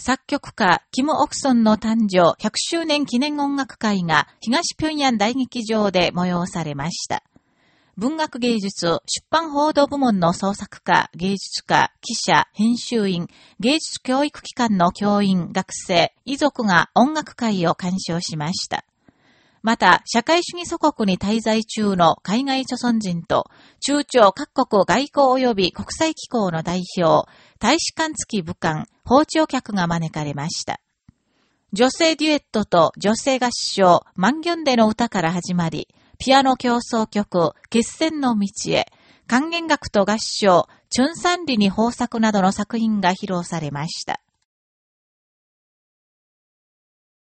作曲家、キム・オクソンの誕生100周年記念音楽会が東平壌大劇場で催されました。文学芸術、出版報道部門の創作家、芸術家、記者、編集員、芸術教育機関の教員、学生、遺族が音楽会を鑑賞しました。また、社会主義祖国に滞在中の海外著存人と、中朝各国外交及び国際機構の代表、大使館付き武官、包丁客が招かれました。女性デュエットと女性合唱、マンギョンデの歌から始まり、ピアノ競争曲、決戦の道へ、還元楽と合唱、チュンサンリに豊作などの作品が披露されました。